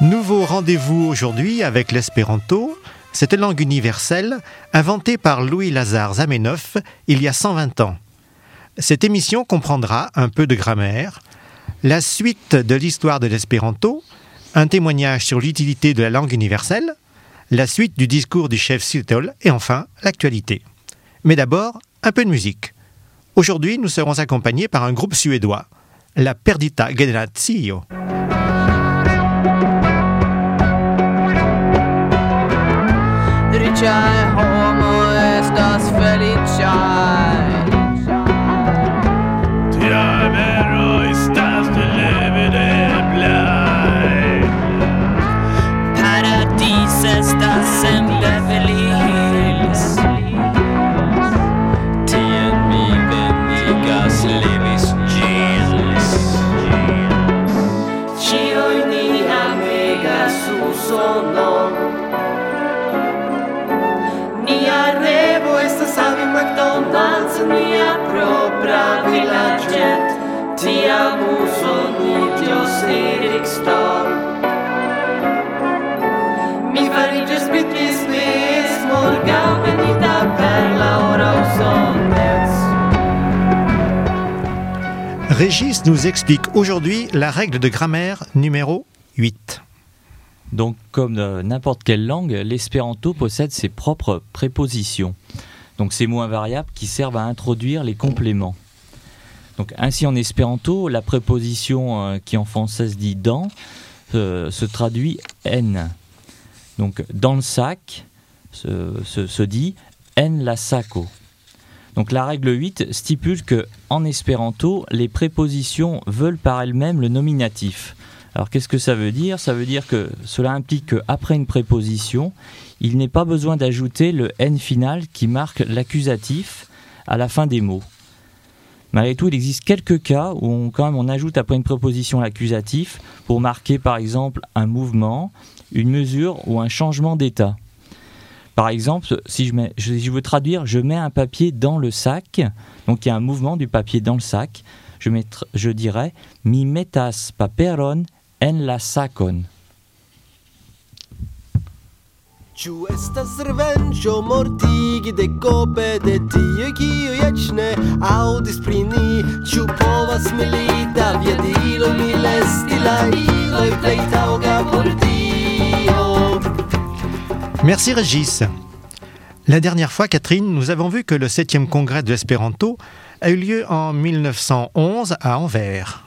rendez-vous aujourd'hui avec l'espéranto, cette langue universelle inventée par Louis-Lazare Zamenhof il y a 120 ans. Cette émission comprendra un peu de grammaire, la suite de l'histoire de l'espéranto, un témoignage sur l'utilité de la langue universelle, la suite du discours du chef Siltol et enfin l'actualité. Mais d'abord, un peu de musique. Aujourd'hui, nous serons accompagnés par un groupe suédois, la Perdita Generazio. Felicae homo estas felicae Tia vero estas Propra Tiam Mi venita per Régis nous explique aujourd'hui la règle de grammaire numéro 8. Donc, comme euh, n'importe quelle langue, l'espéranto possède ses propres prépositions. Donc, ces mots invariables qui servent à introduire les compléments. Donc, ainsi en espéranto, la préposition euh, qui en français dit dans euh, se traduit n. Donc, dans le sac se, se- se dit en la saco. Donc, la règle 8 stipule que en espéranto, les prépositions veulent par elles-mêmes le nominatif. Alors qu'est-ce que ça veut dire? Ça veut dire que cela implique qu'après une préposition, il n'est pas besoin d'ajouter le n final qui marque l'accusatif à la fin des mots. Malgré tout, il existe quelques cas où on, quand même, on ajoute après une préposition l'accusatif pour marquer par exemple un mouvement, une mesure ou un changement d'état. Par exemple, si je, veux traduire, je mets un papier dans le sac, donc il y a un mouvement du papier dans le sac, je, je dirais mi metas paperon en la sacon. Ĉu estas revenĝo mortigi de kope de tiuj kiuj eĉ ne aŭdis pri ni? Ĉu povas milita aviadilo mil esti la iloj plej taŭga por Dio? Merci Régis. La dernière fois, Catherine, nous avons vu que le 7e congrès de l'espéranto a eu lieu en 1911 à Anvers.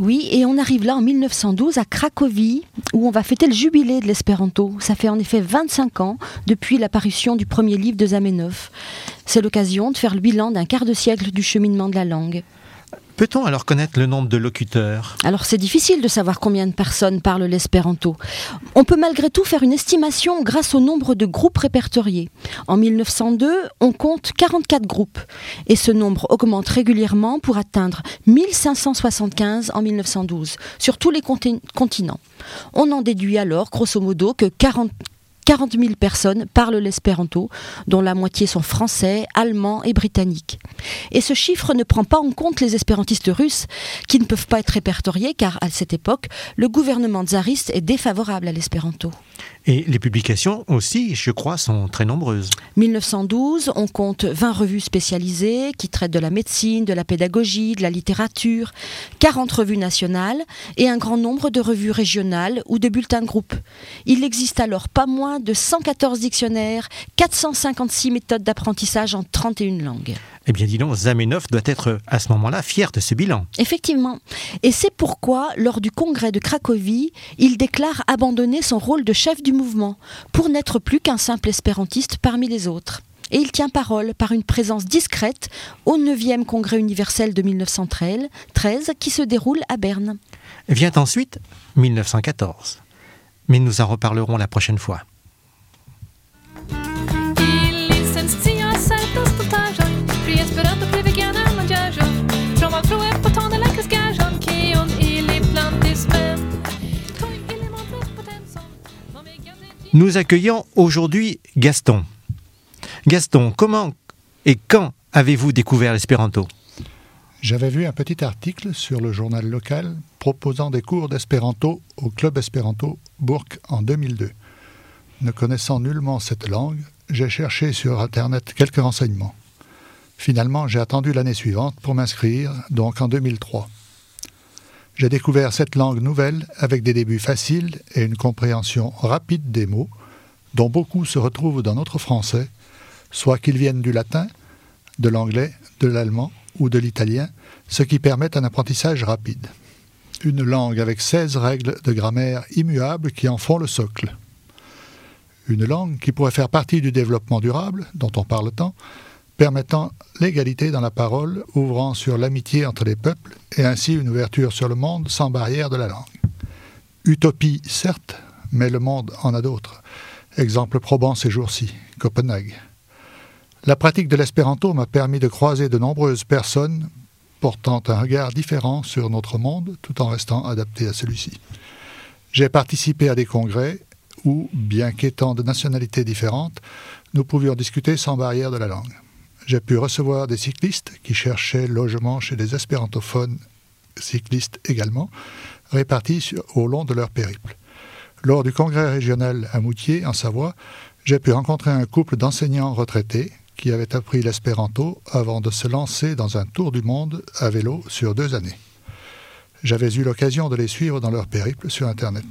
Oui, et on arrive là en 1912 à Cracovie, où on va fêter le jubilé de l'espéranto. Ça fait en effet 25 ans depuis l'apparition du premier livre de Zamenhof. C'est l'occasion de faire le bilan d'un quart de siècle du cheminement de la langue. Peut-on alors connaître le nombre de locuteurs Alors c'est difficile de savoir combien de personnes parlent l'espéranto. On peut malgré tout faire une estimation grâce au nombre de groupes répertoriés. En 1902, on compte 44 groupes et ce nombre augmente régulièrement pour atteindre 1575 en 1912 sur tous les conti- continents. On en déduit alors grosso modo que 40 40 000 personnes parlent l'espéranto, dont la moitié sont français, allemands et britanniques. Et ce chiffre ne prend pas en compte les espérantistes russes qui ne peuvent pas être répertoriés car à cette époque, le gouvernement tsariste est défavorable à l'espéranto. Et les publications aussi, je crois, sont très nombreuses. 1912, on compte 20 revues spécialisées qui traitent de la médecine, de la pédagogie, de la littérature, 40 revues nationales et un grand nombre de revues régionales ou de bulletins de groupe. Il existe alors pas moins de 114 dictionnaires, 456 méthodes d'apprentissage en 31 langues. Eh bien, dis donc, Zamenhof doit être à ce moment-là fier de ce bilan. Effectivement. Et c'est pourquoi, lors du congrès de Cracovie, il déclare abandonner son rôle de chef du mouvement, pour n'être plus qu'un simple espérantiste parmi les autres. Et il tient parole par une présence discrète au 9e congrès universel de 1913, 13, qui se déroule à Berne. Vient ensuite 1914. Mais nous en reparlerons la prochaine fois. Nous accueillons aujourd'hui Gaston. Gaston, comment et quand avez-vous découvert l'espéranto? J'avais vu un petit article sur le journal local proposant des cours d'espéranto au Club Espéranto Bourg en 2002. Ne connaissant nullement cette langue, j'ai cherché sur Internet quelques renseignements. Finalement, j'ai attendu l'année suivante pour m'inscrire, donc en 2003. J'ai découvert cette langue nouvelle avec des débuts faciles et une compréhension rapide des mots, dont beaucoup se retrouvent dans notre français, soit qu'ils viennent du latin, de l'anglais, de l'allemand ou de l'italien, ce qui permet un apprentissage rapide. Une langue avec 16 règles de grammaire immuables qui en font le socle. Une langue qui pourrait faire partie du développement durable, dont on parle tant, permettant l'égalité dans la parole, ouvrant sur l'amitié entre les peuples et ainsi une ouverture sur le monde sans barrière de la langue. Utopie, certes, mais le monde en a d'autres. Exemple probant ces jours-ci, Copenhague. La pratique de l'espéranto m'a permis de croiser de nombreuses personnes portant un regard différent sur notre monde tout en restant adapté à celui-ci. J'ai participé à des congrès où, bien qu'étant de nationalités différentes, nous pouvions discuter sans barrière de la langue. J'ai pu recevoir des cyclistes qui cherchaient logement chez des espérantophones cyclistes également, répartis au long de leur périple. Lors du congrès régional à Moutier, en Savoie, j'ai pu rencontrer un couple d'enseignants retraités qui avaient appris l'espéranto avant de se lancer dans un tour du monde à vélo sur deux années. J'avais eu l'occasion de les suivre dans leur périple sur Internet.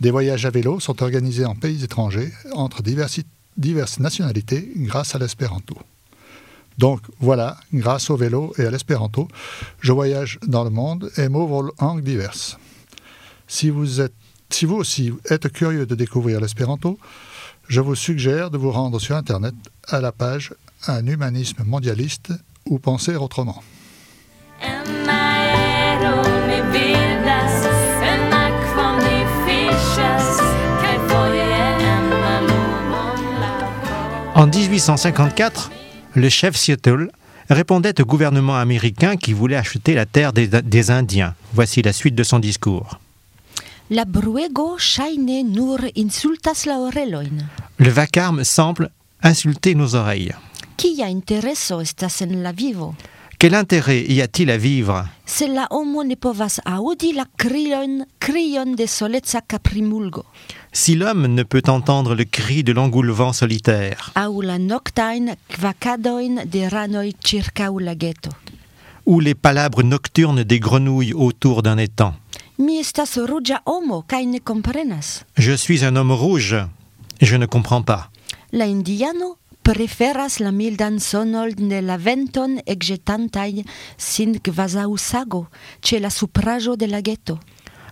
Des voyages à vélo sont organisés en pays étrangers entre diversi- diverses nationalités grâce à l'espéranto. Donc voilà, grâce au vélo et à l'espéranto, je voyage dans le monde et m'ouvre langues diverses. Si vous, êtes, si vous aussi êtes curieux de découvrir l'espéranto, je vous suggère de vous rendre sur Internet à la page Un humanisme mondialiste ou penser autrement. En aeroni vidas, en aquani fichas, kai foje en malumon la En 1854, le chef Seattle répondait au gouvernement américain qui voulait acheter la terre des, des Indiens. Voici la suite de son discours. La bruego nur insultas la orelojn. Le vacarme semble insulter nos oreilles. Kia intereso estas en la vivo? Quel intérêt y a-t-il à vivre? Se la homo ne povas aŭdi la kriojn, krion de soleca kaprimulgo, si l'homme ne peut entendre le cri de l'engoulevent solitaire la de lageto. ou les palabres nocturnes des grenouilles autour d'un étang Mi estas ruĝa homo kaj ne komprenas. Je suis un homme rouge je ne comprends pas. La indiano preferas la mildan sonon de la venton ekĵetantaj sin kvazaŭ sago ĉe la supraĵo de lageto.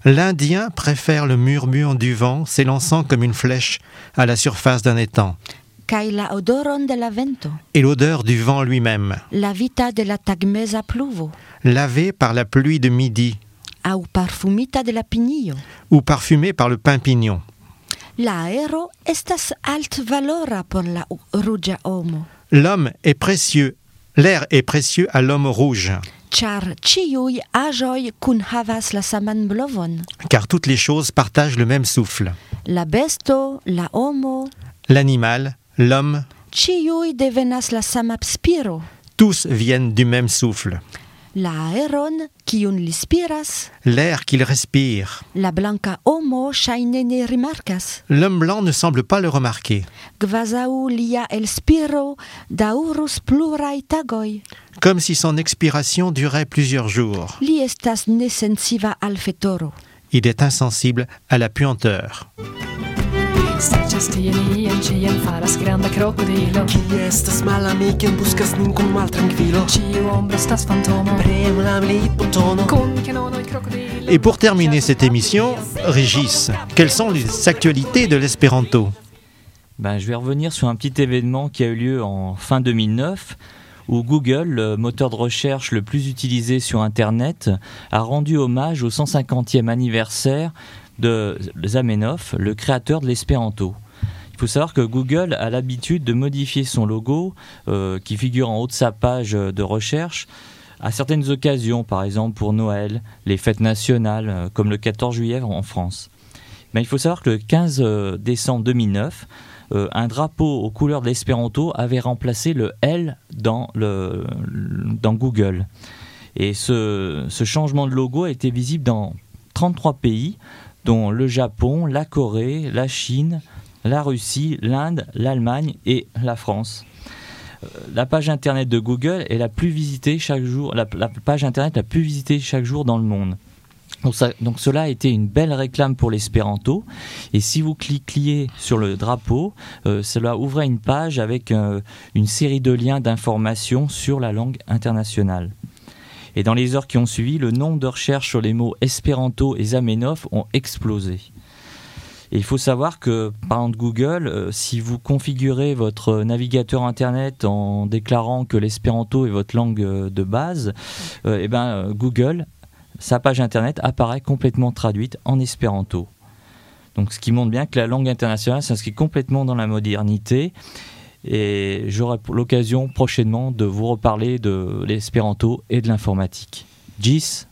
L'Indien préfère le murmure du vent s'élançant comme une flèche à la surface d'un étang. La odoron de la vento, et l'odeur du vent lui-même, la vita de la tagmeza pluvo, lavé par la pluie de midi. Aŭ parfumita de la pinio. ou parfumé par le pin pignon. La aero estas altvalora por la ruĝa homo, L'homme est précieux, l'air est précieux à l'homme rouge, ĉar ĉiuj aĵoj kunhavas la saman blovon. car toutes les choses partagent le même souffle. La besto, la homo, L'animal, l'homme, ĉiuj devenas la sama spiro. tous viennent du même souffle. La aeron, kiun li spiras, L'air qu'il respire. la blanka homo ŝajne ne rimarkas. L'homme blanc ne semble pas le remarquer, Kvazaŭ lia elspiro daŭrus pluraj tagoj. comme si son expiration durait plusieurs jours. Li estas nesensiva al fetoro. Il est insensible à la puanteur. Serĉas tie nien, ĉien faras granda krokodilo. Kie estas malamiken buskas nin kun maltrankvilo Ĉiu ombro estas fantomo. Premu la militbotono Kun kanonoj krokodilo. Et pour terminer cette émission, Régis, quelles sont les actualités de l'espéranto Ben, je vais revenir sur un petit événement qui a eu lieu en fin 2009 où Google, le moteur de recherche le plus utilisé sur Internet, a rendu hommage au 150e anniversaire de Zamenhof, le créateur de l'espéranto. Il faut savoir que Google a l'habitude de modifier son logo, euh, qui figure en haut de sa page de recherche, à certaines occasions, par exemple pour Noël, les fêtes nationales, euh, comme le 14 juillet en France. Mais il faut savoir que le 15 euh, décembre 2009, euh, un drapeau aux couleurs de l'espéranto avait remplacé le L dans, le, dans Google. Et ce, ce changement de logo a été visible dans 33 pays, dont le Japon, la Corée, la Chine, la Russie, l'Inde, l'Allemagne et la France. Euh, La page internet de Google est la plus visitée chaque jour, la, page internet la plus visitée chaque jour dans le monde. Donc cela a été une belle réclame pour l'espéranto. Et si vous cliquiez sur le drapeau, euh, cela ouvrait une page avec euh, une série de liens d'informations sur la langue internationale. Et dans les heures qui ont suivi, le nombre de recherches sur les mots espéranto et zamenhof ont explosé. Et il faut savoir que, parlant de Google, euh, si vous configurez votre navigateur internet en déclarant que l'espéranto est votre langue euh, de base, euh, eh ben, Google, sa page internet apparaît complètement traduite en espéranto. Donc, ce qui montre bien que la langue internationale s'inscrit complètement dans la modernité. Et j'aurai l'occasion prochainement de vous reparler de l'espéranto et de l'informatique. Gis